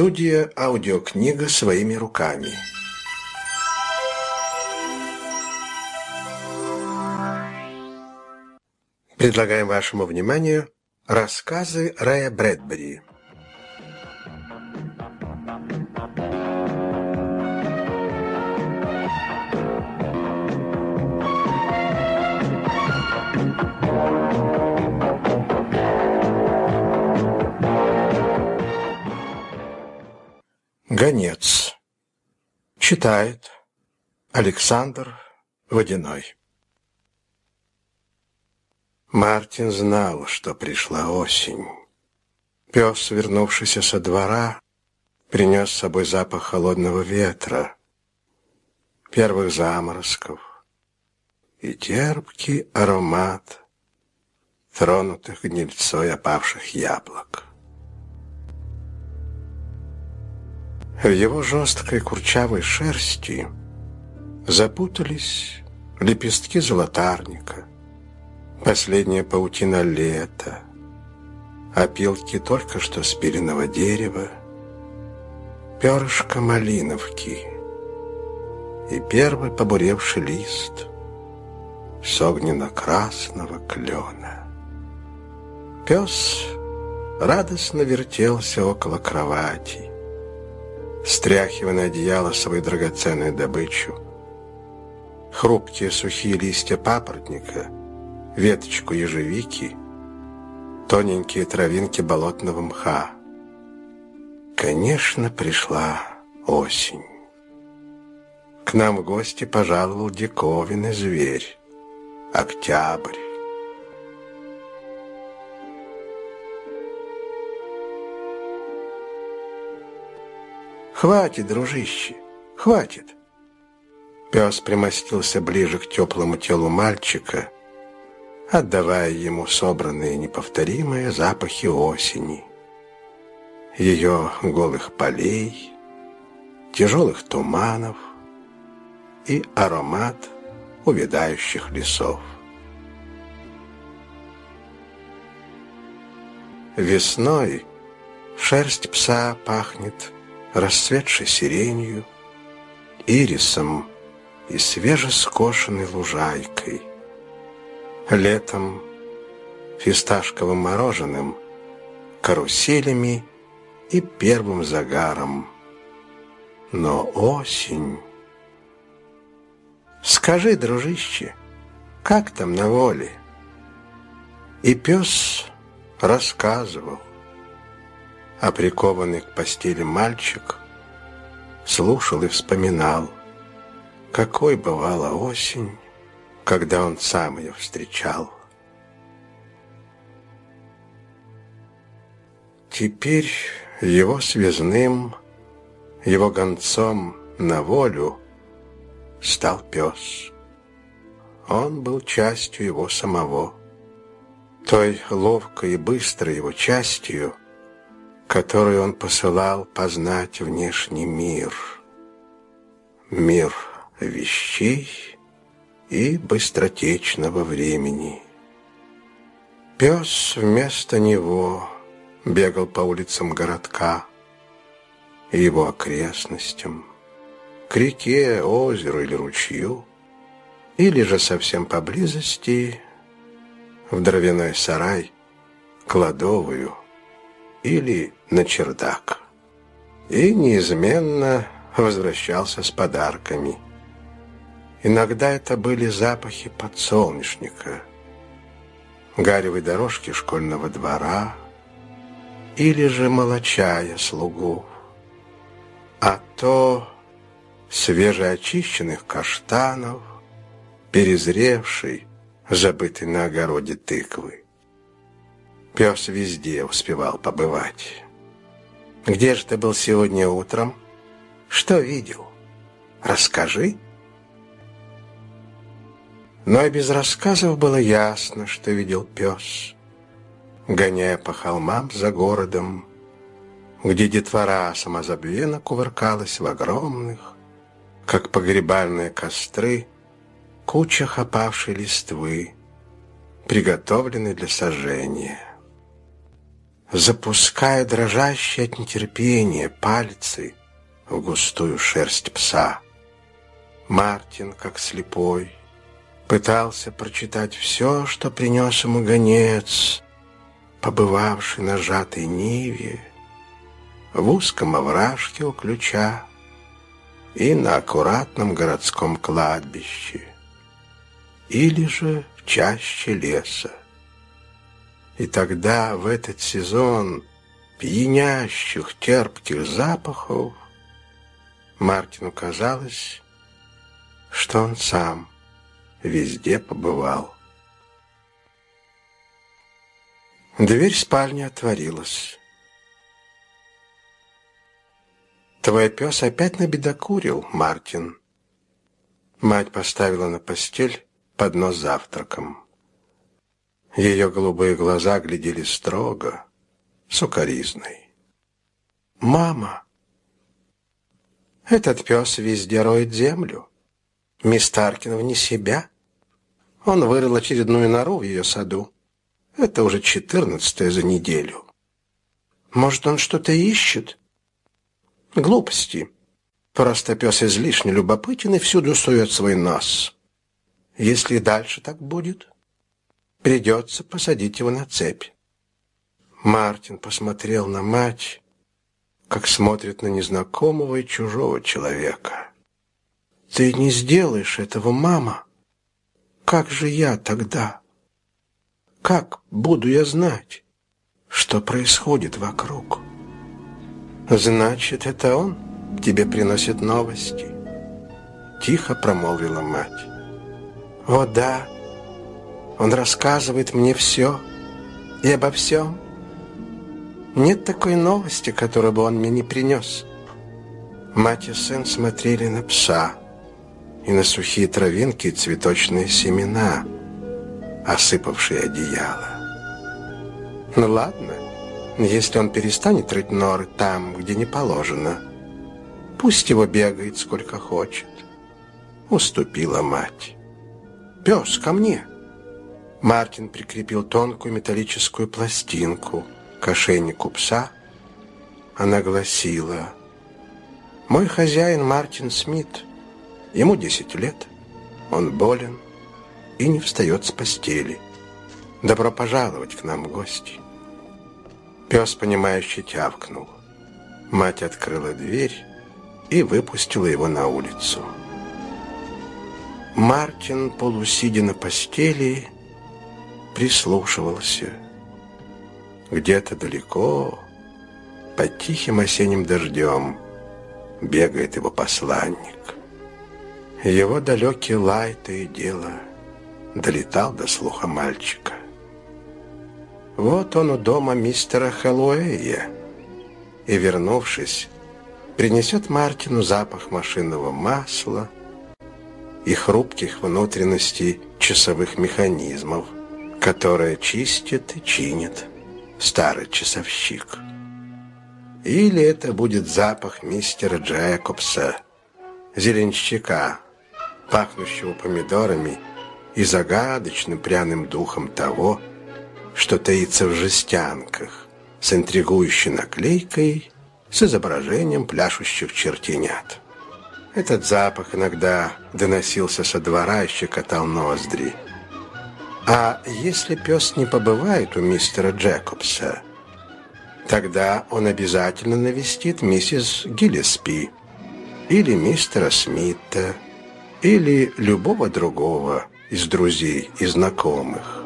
Студия «Аудиокнига своими руками». Предлагаем вашему вниманию рассказы Рэя Брэдбери. Гонец. Читает Александр Водяной. Мартин знал, что пришла осень. Пес, вернувшийся со двора, принес с собой запах холодного ветра, первых заморозков и терпкий аромат тронутых гнильцой опавших яблок. В его жесткой курчавой шерсти запутались лепестки золотарника, последняя паутина лета, опилки только что спиленного дерева, перышко малиновки и первый побуревший лист с огненно-красного клена. Пес радостно вертелся около кровати, стряхивая на одеяло свою драгоценную добычу. Хрупкие сухие листья папоротника, веточку ежевики, тоненькие травинки болотного мха. Конечно, пришла осень. К нам в гости пожаловал диковинный зверь — октябрь. «Хватит, дружище, хватит!» Пес примостился ближе к теплому телу мальчика, отдавая ему собранные неповторимые запахи осени, ее голых полей, тяжелых туманов и аромат увядающих лесов. Весной шерсть пса пахнет расцветшей сиренью, ирисом и свежескошенной лужайкой. Летом фисташковым мороженым, каруселями и первым загаром. Но осень... Скажи, дружище, как там на воле? И пес рассказывал а прикованный к постели мальчик слушал и вспоминал, какой бывала осень, когда он сам ее встречал. Теперь его связным, его гонцом на волю стал пес. Он был частью его самого, той ловкой и быстрой его частью, который он посылал познать внешний мир. Мир вещей и быстротечного времени. Пес вместо него бегал по улицам городка и его окрестностям, к реке, озеру или ручью, или же совсем поблизости в дровяной сарай, кладовую, или на чердак. И неизменно возвращался с подарками. Иногда это были запахи подсолнечника, гаревой дорожки школьного двора или же молочая слугу, а то свежеочищенных каштанов, перезревшей, забытой на огороде тыквы. Пес везде успевал побывать. «Где же ты был сегодня утром? Что видел? Расскажи». Но и без рассказов было ясно, что видел пес, гоняя по холмам за городом, где детвора самозабвенно кувыркалась в огромных, как погребальные костры, кучах опавшей листвы, приготовленной для сожжения. Запуская дрожащие от нетерпения пальцы в густую шерсть пса. Мартин, как слепой, пытался прочитать все, что принес ему гонец, побывавший на сжатой ниве, в узком овражке у ключа и на аккуратном городском кладбище, или же в чаще леса. И тогда, в этот сезон пьянящих, терпких запахов, Мартину казалось, что он сам везде побывал. Дверь спальни отворилась. «Твой пес опять набедокурил, Мартин». Мать поставила на постель поднос завтраком. Ее голубые глаза глядели строго, сукоризной. «Мама!» «Этот пес везде роет землю. Мисс Таркин вне себя. Он вырыл очередную нору в ее саду. Это уже четырнадцатое за неделю. Может, он что-то ищет?» Глупости. Просто пес излишне любопытен и всюду сует свой нос. Если дальше так будет, придется посадить его на цепь. Мартин посмотрел на мать, как смотрит на незнакомого и чужого человека. «Ты не сделаешь этого, мама. Как же я тогда? Как буду я знать, что происходит вокруг?» «Значит, это он тебе приносит новости?» Тихо промолвила мать. «О да, он рассказывает мне все и обо всем. Нет такой новости, которую бы он мне не принес». Мать и сын смотрели на пса и на сухие травинки и цветочные семена, осыпавшие одеяло. «Ну ладно» если он перестанет рыть норы там, где не положено. Пусть его бегает сколько хочет. Уступила мать. «Пес, ко мне!» Мартин прикрепил тонкую металлическую пластинку к ошейнику пса. Она гласила «Мой хозяин Мартин Смит. Ему 10 лет. Он болен и не встает с постели. Добро пожаловать к нам в гости». Пес, понимающе тявкнул. Мать открыла дверь и выпустила его на улицу. Мартин, полусидя на постели, прислушивался. Где-то далеко, под тихим осенним дождем, бегает его посланник. Его далекий лай то и дело долетал до слуха мальчика. Вот он у дома мистера Хэллоуэя. И, вернувшись, принесет Мартину запах машинного масла и хрупких внутренностей часовых механизмов, которые чистит и чинит старый часовщик. Или это будет запах мистера Джекобса, зеленщика, пахнущего помидорами и загадочным пряным духом того, что таится в жестянках, с интригующей наклейкой, с изображением пляшущих чертенят. Этот запах иногда доносился со двора и щекотал ноздри. А если пес не побывает у мистера Джекобса, тогда он обязательно навестит миссис Гиллеспи или мистера Смита или любого другого из друзей и знакомых.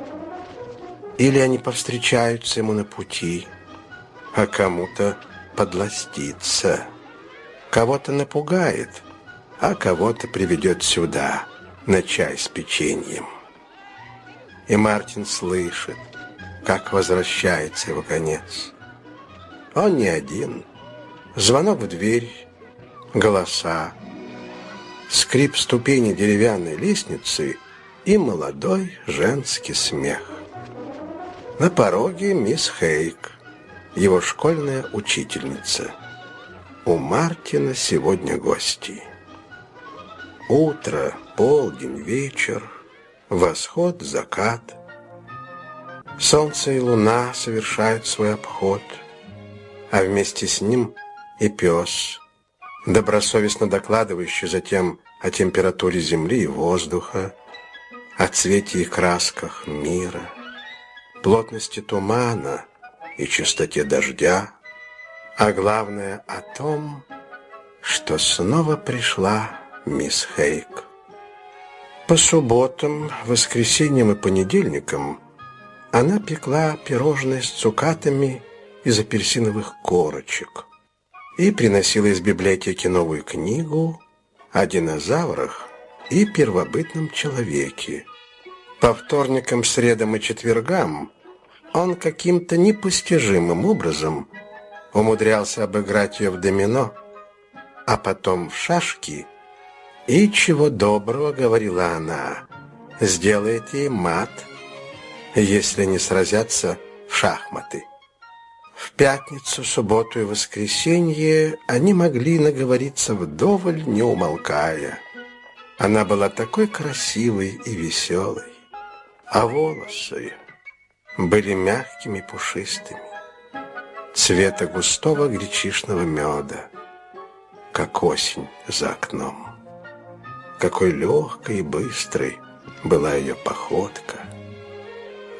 Или они повстречаются ему на пути, а кому-то подластится. Кого-то напугает, а кого-то приведет сюда на чай с печеньем. И Мартин слышит, как возвращается его конец. Он не один. Звонок в дверь, голоса, скрип ступени деревянной лестницы и молодой женский смех. На пороге мисс Хейк, его школьная учительница. У Мартина сегодня гости. Утро, полдень, вечер, восход, закат. Солнце и луна совершают свой обход, а вместе с ним и пес, добросовестно докладывающий затем о температуре земли и воздуха, о цвете и красках мира, плотности тумана и чистоте дождя, а главное о том, что снова пришла мисс Хейк. По субботам, воскресеньям и понедельникам она пекла пирожные с цукатами из апельсиновых корочек и приносила из библиотеки новую книгу о динозаврах и первобытном человеке. По вторникам, средам и четвергам он каким-то непостижимым образом умудрялся обыграть ее в домино, а потом в шашки, и чего доброго, говорила она, сделает ей мат – если не сразятся в шахматы. В пятницу, субботу и воскресенье они могли наговориться вдоволь, не умолкая. Она была такой красивой и веселой, а волосы были мягкими пушистыми, цвета густого гречишного меда, как осень за окном. Какой легкой и быстрой была ее походка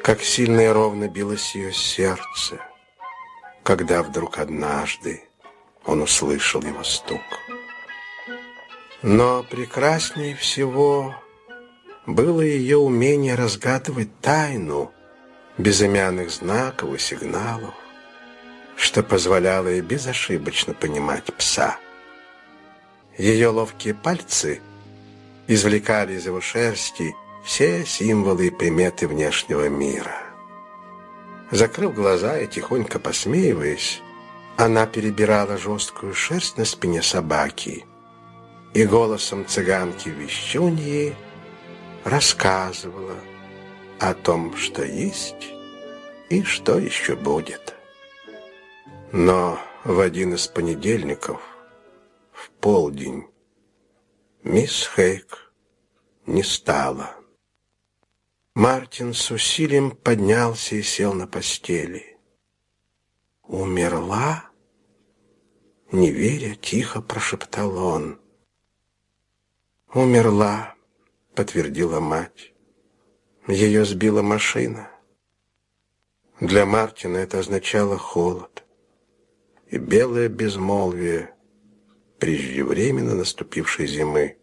как сильно и ровно билось ее сердце, когда вдруг однажды он услышал его стук. Но прекраснее всего было ее умение разгадывать тайну безымянных знаков и сигналов, что позволяло ей безошибочно понимать пса. Ее ловкие пальцы извлекали из его шерсти все символы и приметы внешнего мира. Закрыв глаза и тихонько посмеиваясь, она перебирала жесткую шерсть на спине собаки и голосом цыганки Вещуньи рассказывала о том, что есть и что еще будет. Но в один из понедельников, в полдень, мисс Хейк не стала. Мартин с усилием поднялся и сел на постели. «Умерла?» Не веря, тихо прошептал он. «Умерла», — подтвердила мать. Ее сбила машина. Для Мартина это означало холод и белое безмолвие преждевременно наступившей зимы.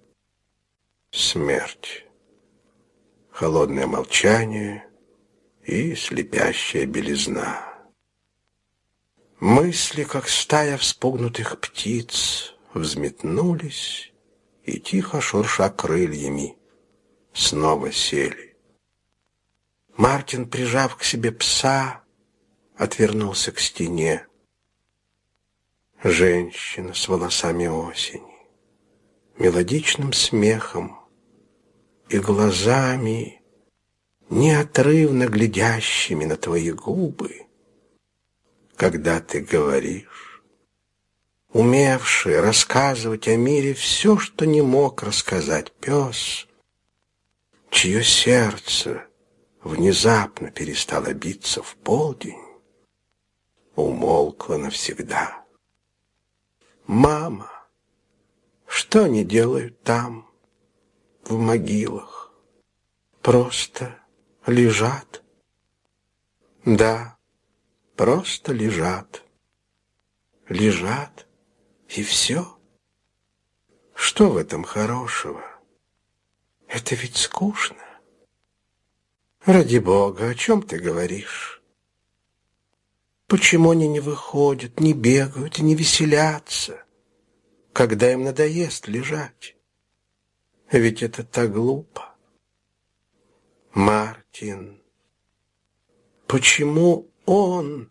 Смерть холодное молчание и слепящая белизна. Мысли, как стая вспугнутых птиц, взметнулись и, тихо шурша крыльями, снова сели. Мартин, прижав к себе пса, отвернулся к стене. Женщина с волосами осени, мелодичным смехом, и глазами, неотрывно глядящими на твои губы, когда ты говоришь, умевший рассказывать о мире все, что не мог рассказать пес, чье сердце внезапно перестало биться в полдень, умолкло навсегда. Мама, что они делают там? в могилах. Просто лежат. Да, просто лежат. Лежат, и все. Что в этом хорошего? Это ведь скучно. Ради бога, о чем ты говоришь? Почему они не выходят, не бегают и не веселятся, когда им надоест лежать? Ведь это так глупо. Мартин, почему он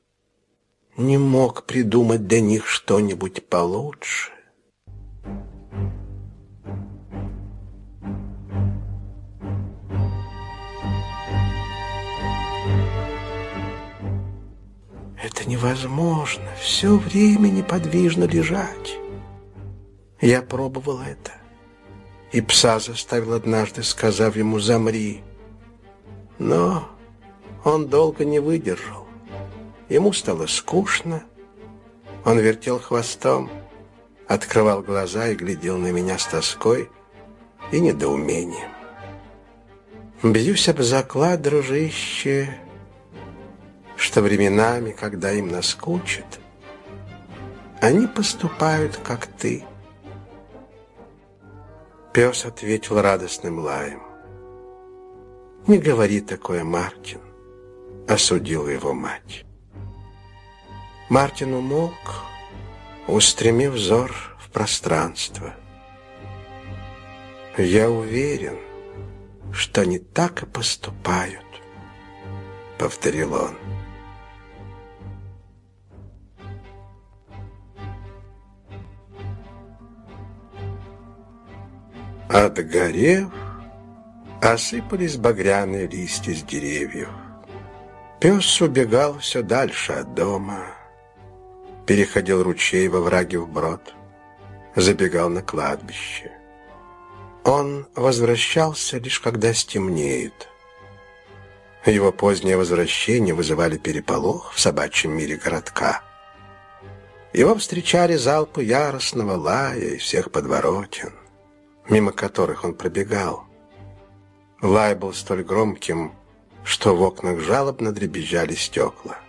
не мог придумать для них что-нибудь получше? Невозможно, все время неподвижно лежать. Я пробовал это и пса заставил однажды, сказав ему «замри». Но он долго не выдержал. Ему стало скучно. Он вертел хвостом, открывал глаза и глядел на меня с тоской и недоумением. Бьюсь об заклад, дружище, что временами, когда им наскучит, они поступают, как ты. Пес ответил радостным лаем. «Не говори такое, Мартин», — осудила его мать. Мартин умолк, устремив взор в пространство. «Я уверен, что они так и поступают», — повторил он. Отгорев, осыпались багряные листья с деревьев. Пес убегал все дальше от дома, переходил ручей во враге вброд, забегал на кладбище. Он возвращался лишь когда стемнеет. Его позднее возвращение вызывали переполох в собачьем мире городка. Его встречали залпы яростного лая из всех подворотен мимо которых он пробегал. Лай был столь громким, что в окнах жалобно дребезжали стекла.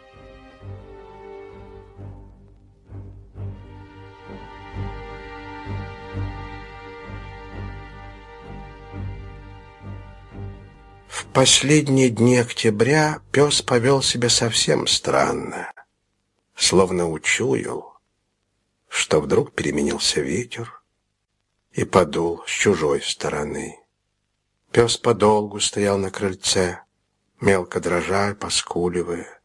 В последние дни октября пес повел себя совсем странно, словно учуял, что вдруг переменился ветер, и подул с чужой стороны. Пес подолгу стоял на крыльце, мелко дрожа и поскуливая,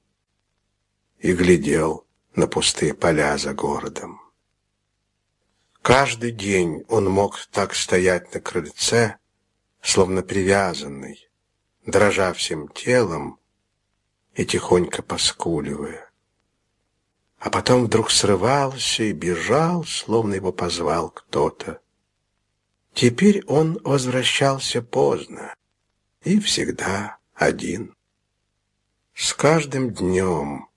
и глядел на пустые поля за городом. Каждый день он мог так стоять на крыльце, словно привязанный, дрожа всем телом и тихонько поскуливая. А потом вдруг срывался и бежал, словно его позвал кто-то. Теперь он возвращался поздно и всегда один. С каждым днем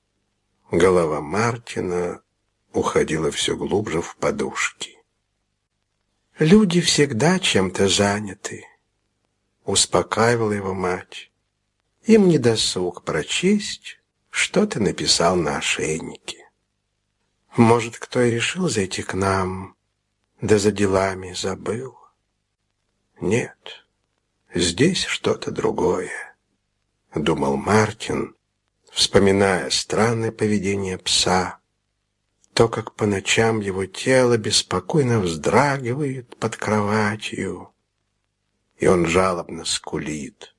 голова Мартина уходила все глубже в подушки. Люди всегда чем-то заняты, успокаивала его мать. Им не досуг прочесть, что ты написал на ошейнике. Может, кто и решил зайти к нам, да за делами забыл. Нет, здесь что-то другое, думал Мартин, вспоминая странное поведение пса, то, как по ночам его тело беспокойно вздрагивает под кроватью, и он жалобно скулит,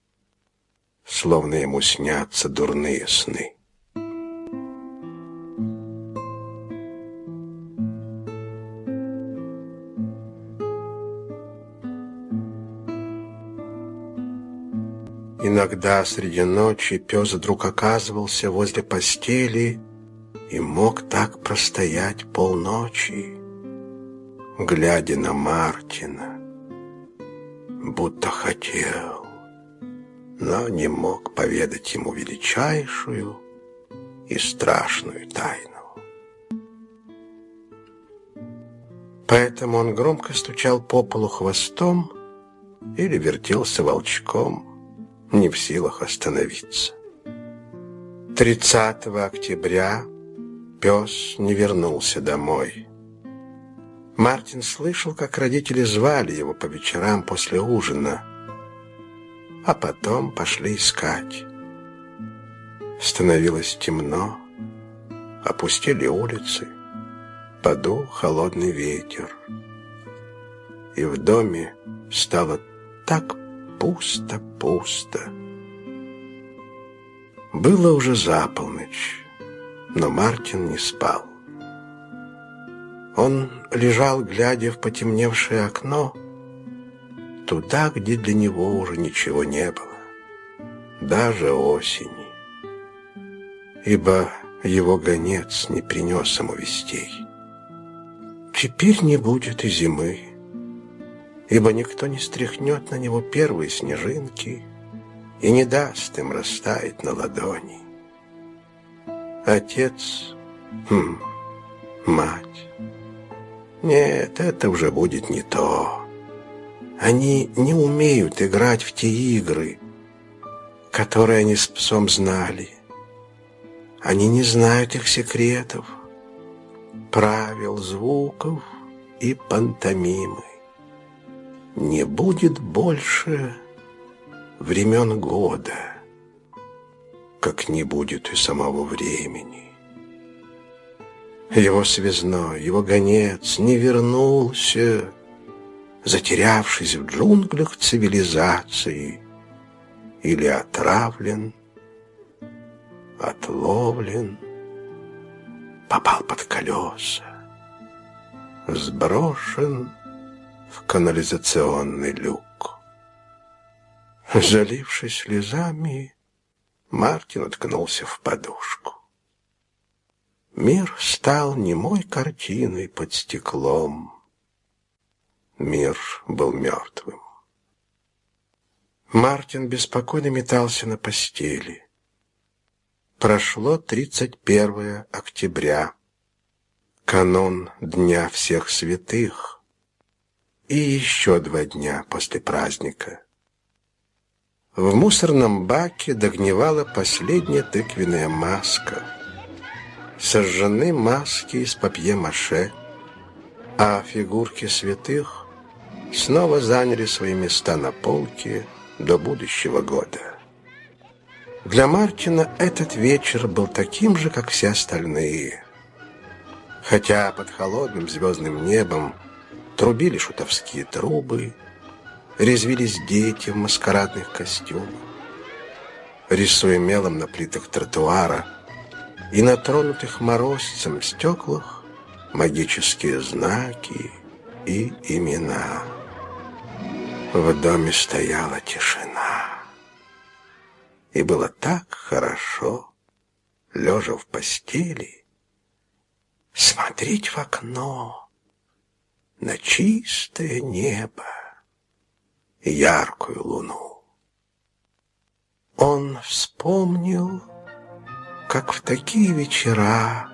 словно ему снятся дурные сны. Иногда среди ночи пес вдруг оказывался возле постели и мог так простоять полночи, глядя на Мартина, будто хотел, но не мог поведать ему величайшую и страшную тайну. Поэтому он громко стучал по полу хвостом или вертелся волчком, не в силах остановиться. 30 октября пес не вернулся домой. Мартин слышал, как родители звали его по вечерам после ужина, а потом пошли искать. Становилось темно, опустили улицы, подул холодный ветер. И в доме стало так пусто-пусто. Было уже за полночь, но Мартин не спал. Он лежал, глядя в потемневшее окно, туда, где для него уже ничего не было, даже осени, ибо его гонец не принес ему вестей. Теперь не будет и зимы ибо никто не стряхнет на него первые снежинки и не даст им растаять на ладони. Отец, хм, мать. Нет, это уже будет не то. Они не умеют играть в те игры, которые они с псом знали. Они не знают их секретов, правил, звуков и пантомимы. Не будет больше времен года, как не будет и самого времени. Его связной, его гонец не вернулся, затерявшись в джунглях цивилизации, или отравлен, отловлен, попал под колеса, сброшен в канализационный люк. Залившись слезами, Мартин уткнулся в подушку. Мир стал немой картиной под стеклом. Мир был мертвым. Мартин беспокойно метался на постели. Прошло 31 октября, канон Дня всех святых, и еще два дня после праздника. В мусорном баке догнивала последняя тыквенная маска. Сожжены маски из папье-маше, а фигурки святых снова заняли свои места на полке до будущего года. Для Мартина этот вечер был таким же, как все остальные. Хотя под холодным звездным небом трубили шутовские трубы, резвились дети в маскарадных костюмах, рисуя мелом на плитах тротуара и на тронутых морозцем стеклах магические знаки и имена. В доме стояла тишина. И было так хорошо, лежа в постели, смотреть в окно на чистое небо яркую луну. Он вспомнил, как в такие вечера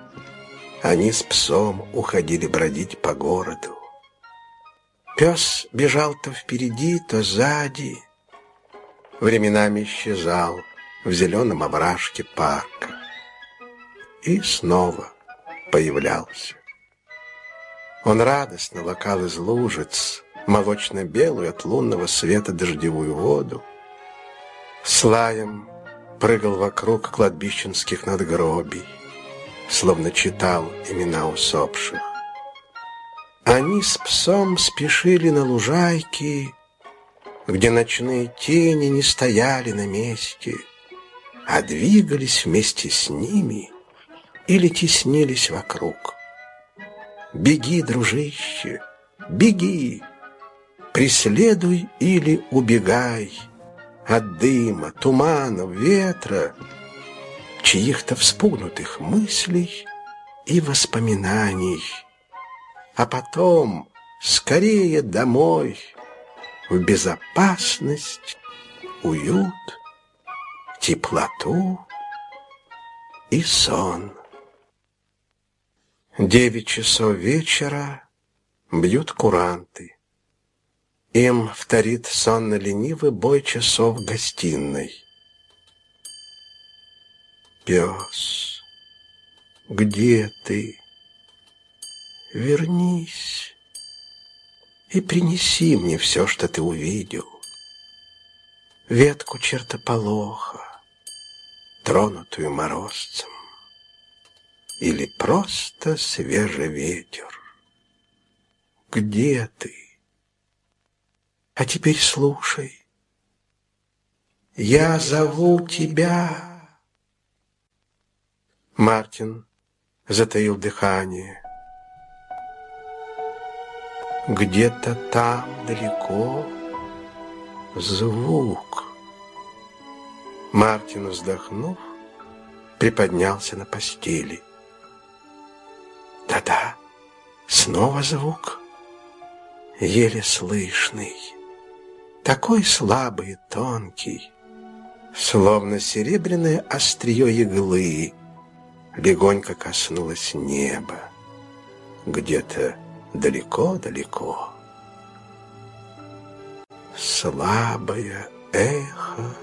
они с псом уходили бродить по городу. Пес бежал то впереди, то сзади, временами исчезал в зеленом овражке парка и снова появлялся. Он радостно локал из лужиц молочно-белую от лунного света дождевую воду. Слаем прыгал вокруг кладбищенских надгробий, словно читал имена усопших. Они с псом спешили на лужайки, где ночные тени не стояли на месте, а двигались вместе с ними или теснились вокруг. «Беги, дружище, беги!» Преследуй или убегай от дыма, тумана, ветра, чьих-то вспугнутых мыслей и воспоминаний. А потом скорее домой, в безопасность, уют, теплоту и сон. Девять часов вечера бьют куранты. Им вторит сонно-ленивый бой часов в гостиной. Пес, где ты? Вернись и принеси мне все, что ты увидел. Ветку чертополоха, тронутую морозцем, или просто свежий ветер. Где ты? А теперь слушай. Я зову тебя. Мартин затаил дыхание. Где-то там далеко звук. Мартин, вздохнув, приподнялся на постели. Да-да, снова звук, еле слышный такой слабый тонкий, Словно серебряное острие иглы Легонько коснулось неба Где-то далеко-далеко. Слабое эхо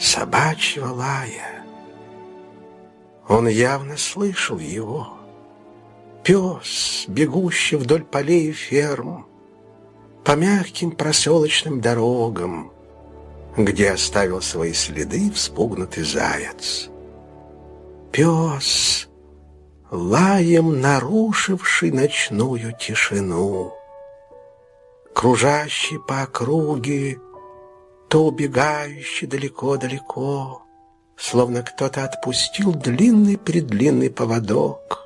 собачьего лая. Он явно слышал его. Пес, бегущий вдоль полей и ферм, По мягким проселочным дорогам, Где оставил свои следы вспугнутый заяц. Пес, лаем нарушивший ночную тишину, Кружащий по округе, то убегающий далеко-далеко, Словно кто-то отпустил длинный-предлинный поводок,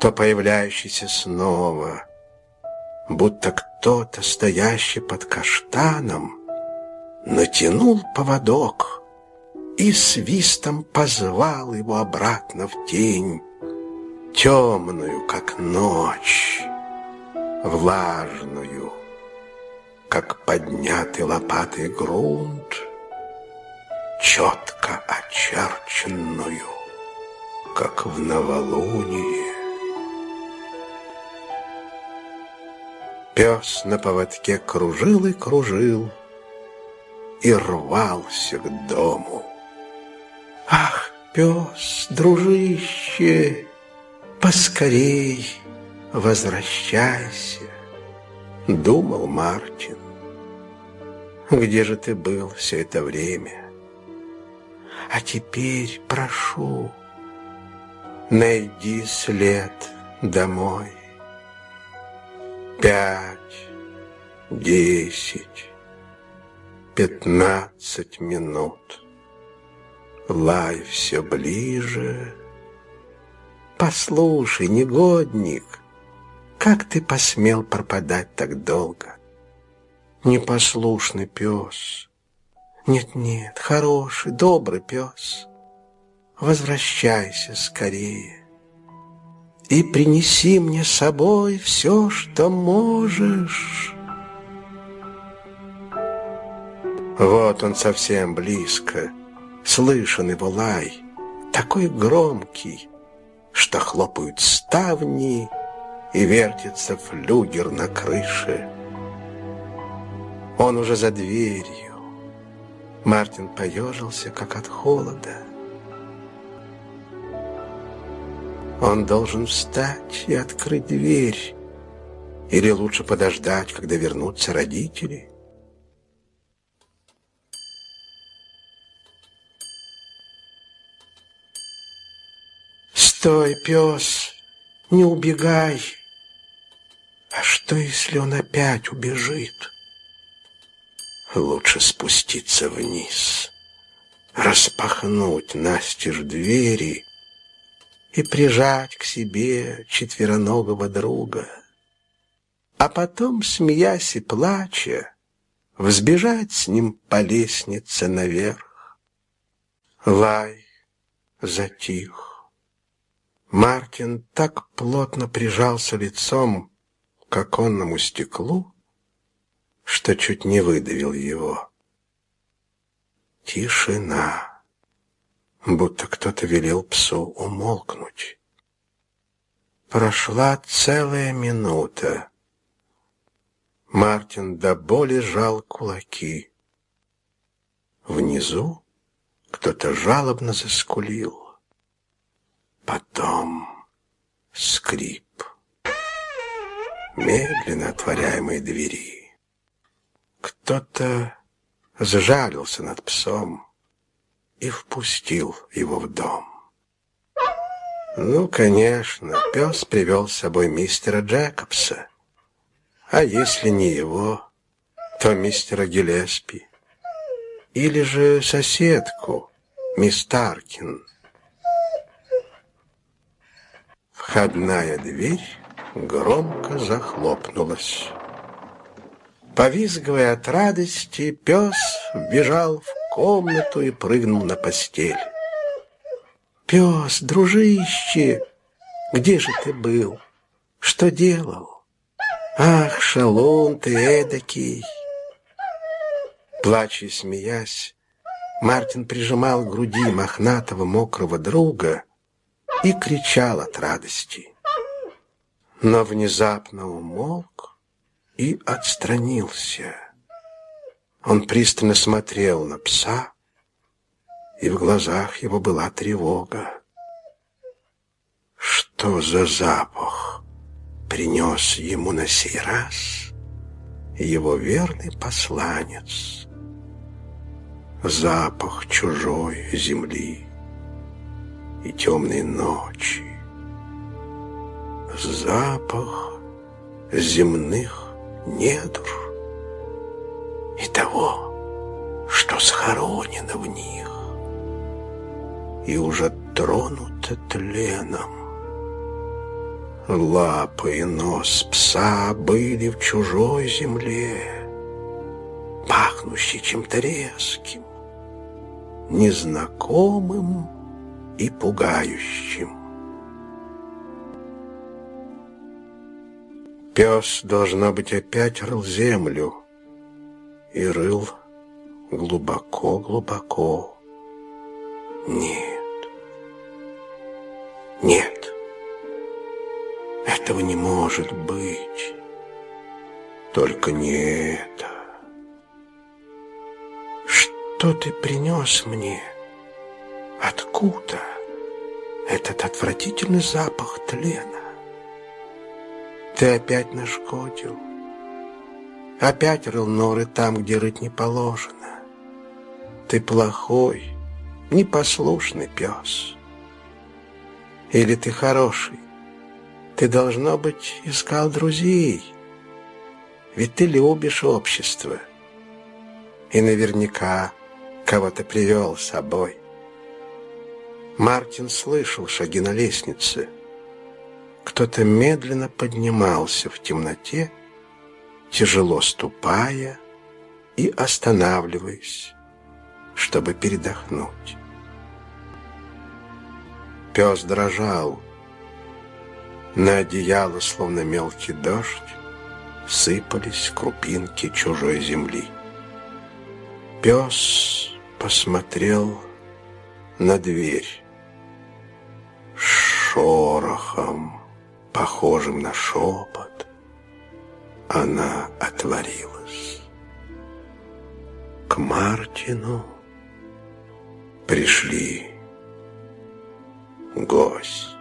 То появляющийся снова, Будто кто-то, стоящий под каштаном, Натянул поводок И свистом позвал его обратно в тень, Темную, как ночь, влажную, как поднятый лопатой грунт, четко очерченную, как в новолуние. Пес на поводке кружил и кружил и рвался к дому. Ах, пес, дружище, поскорей возвращайся, думал Мартин. Где же ты был все это время? А теперь прошу, найди след домой. Пять, десять, пятнадцать минут. Лай все ближе. Послушай, негодник, как ты посмел пропадать так долго? Непослушный пес. Нет-нет, хороший, добрый пес. Возвращайся скорее и принеси мне с собой все, что можешь. Вот он совсем близко, слышен его лай, такой громкий, что хлопают ставни и вертится флюгер на крыше. Он уже за дверью. Мартин поежился, как от холода. Он должен встать и открыть дверь. Или лучше подождать, когда вернутся родители. «Стой, пес, не убегай!» «А что, если он опять убежит?» Лучше спуститься вниз, распахнуть настежь двери и прижать к себе четвероногого друга, а потом, смеясь и плача, взбежать с ним по лестнице наверх. Лай затих. Мартин так плотно прижался лицом к оконному стеклу, что чуть не выдавил его. Тишина, будто кто-то велел псу умолкнуть. Прошла целая минута. Мартин до боли сжал кулаки. Внизу кто-то жалобно заскулил. Потом скрип медленно отворяемой двери. Кто-то сжалился над псом и впустил его в дом. Ну, конечно, пес привел с собой мистера Джекобса. А если не его, то мистера Гелеспи. Или же соседку, мисс Таркин. Входная дверь громко захлопнулась. Повизгивая от радости, пес вбежал в комнату и прыгнул на постель. «Пес, дружище, где же ты был? Что делал? Ах, шалун ты эдакий!» Плача и смеясь, Мартин прижимал к груди мохнатого мокрого друга и кричал от радости. Но внезапно умолк и отстранился. Он пристально смотрел на пса, и в глазах его была тревога. Что за запах принес ему на сей раз его верный посланец? Запах чужой земли и темной ночи. Запах земных недр и того, что схоронено в них и уже тронуто тленом. Лапы и нос пса были в чужой земле, пахнущей чем-то резким, незнакомым и пугающим. Пес, должно быть, опять рыл землю и рыл глубоко-глубоко. Нет, нет, этого не может быть, только не это. Что ты принес мне? Откуда этот отвратительный запах тлена? Ты опять нашкодил. Опять рыл норы там, где рыть не положено. Ты плохой, непослушный пес. Или ты хороший? Ты, должно быть, искал друзей. Ведь ты любишь общество. И наверняка кого-то привел с собой. Мартин слышал шаги на лестнице. Кто-то медленно поднимался в темноте, тяжело ступая и останавливаясь, чтобы передохнуть. Пес дрожал. На одеяло, словно мелкий дождь, сыпались крупинки чужой земли. Пес посмотрел на дверь. Шорохом, похожим на шепот, она отворилась. К Мартину пришли гость.